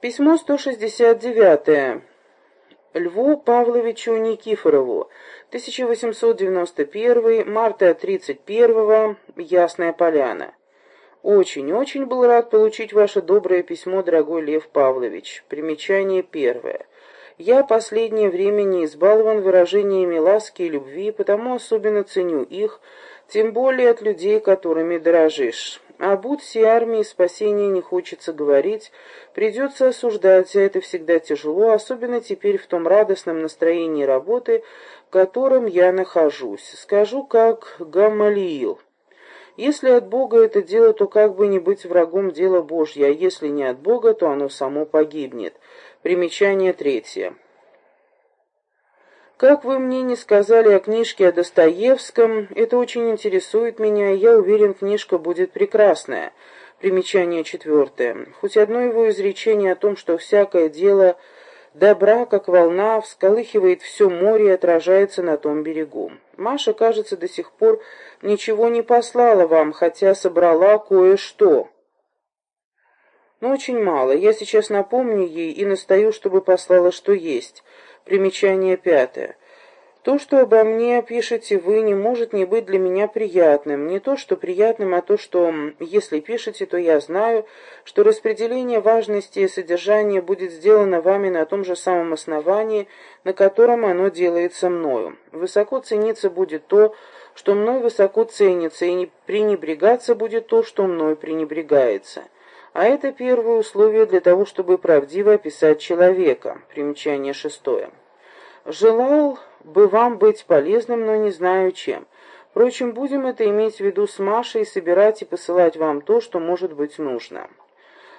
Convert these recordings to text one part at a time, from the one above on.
Письмо 169. Льву Павловичу Никифорову. 1891, марта 31, Ясная Поляна. Очень-очень был рад получить ваше доброе письмо, дорогой Лев Павлович. Примечание первое. Я последнее время не избалован выражениями ласки и любви, потому особенно ценю их, тем более от людей, которыми дорожишь. Об Утсе армии спасения не хочется говорить, придется осуждать, а это всегда тяжело, особенно теперь в том радостном настроении работы, в котором я нахожусь. Скажу как Гамалиил. Если от Бога это дело, то как бы не быть врагом дела Божье, а если не от Бога, то оно само погибнет. Примечание третье. Как вы мне не сказали о книжке о Достоевском, это очень интересует меня, и я уверен, книжка будет прекрасная. Примечание четвертое. Хоть одно его изречение о том, что всякое дело добра, как волна, всколыхивает все море и отражается на том берегу. Маша, кажется, до сих пор ничего не послала вам, хотя собрала кое-что. Но очень мало. Я сейчас напомню ей и настаю, чтобы послала что есть. Примечание пятое. То, что обо мне пишете вы, не может не быть для меня приятным. Не то, что приятным, а то, что, если пишете, то я знаю, что распределение важности и содержания будет сделано вами на том же самом основании, на котором оно делается мною. Высоко цениться будет то, что мной высоко ценится, и не пренебрегаться будет то, что мной пренебрегается. А это первое условие для того, чтобы правдиво описать человека. Примечание шестое. Желал бы вам быть полезным, но не знаю чем. Впрочем, будем это иметь в виду с Машей, собирать и посылать вам то, что может быть нужно.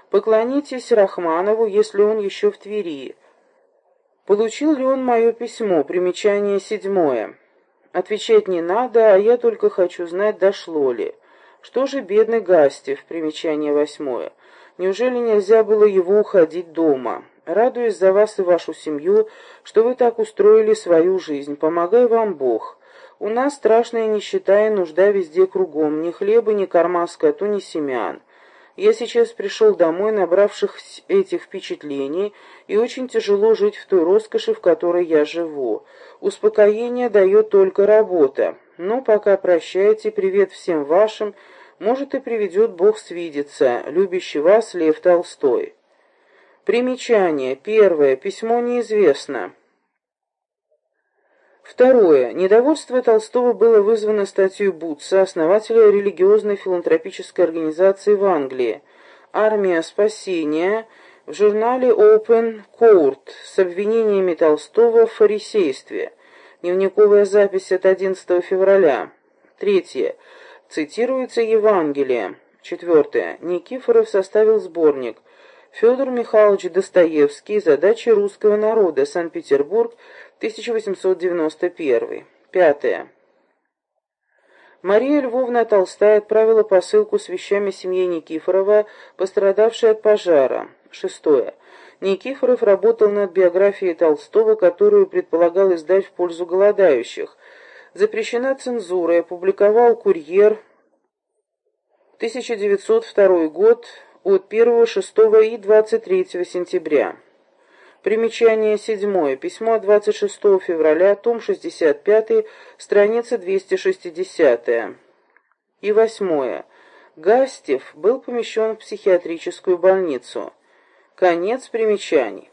Поклонитесь Рахманову, если он еще в Твери. Получил ли он мое письмо? Примечание седьмое. Отвечать не надо, а я только хочу знать, дошло ли. Что же бедный Гастев? Примечание восьмое. Неужели нельзя было его уходить дома? Радуюсь за вас и вашу семью, что вы так устроили свою жизнь. Помогай вам Бог. У нас страшная нищета и нужда везде кругом. Ни хлеба, ни корма скоту, ни семян. Я сейчас пришел домой, набравшись этих впечатлений, и очень тяжело жить в той роскоши, в которой я живу. Успокоение дает только работа. Но пока прощайте, привет всем вашим, может и приведет Бог свидеться, любящий вас Лев Толстой. Примечание. Первое. Письмо неизвестно. Второе. Недовольство Толстого было вызвано статьей Бутса, основателя религиозной филантропической организации в Англии «Армия спасения» в журнале Open Court с обвинениями Толстого в фарисействе. Дневниковая запись от 11 февраля. Третье. Цитируется Евангелие. Четвертое. Никифоров составил сборник Федор Михайлович Достоевский «Задачи русского народа. Санкт-Петербург. 1891». Пятое. Мария Львовна Толстая отправила посылку с вещами семьи Никифорова, пострадавшей от пожара. Шестое. Никифоров работал над биографией Толстого, которую предполагал издать в пользу голодающих. Запрещена цензура, опубликовал «Курьер», 1902 год, от 1, 6 и 23 сентября. Примечание седьмое. Письмо 26 февраля, том 65, страница 260. И восьмое. Гастев был помещен в психиатрическую больницу. Конец примечаний.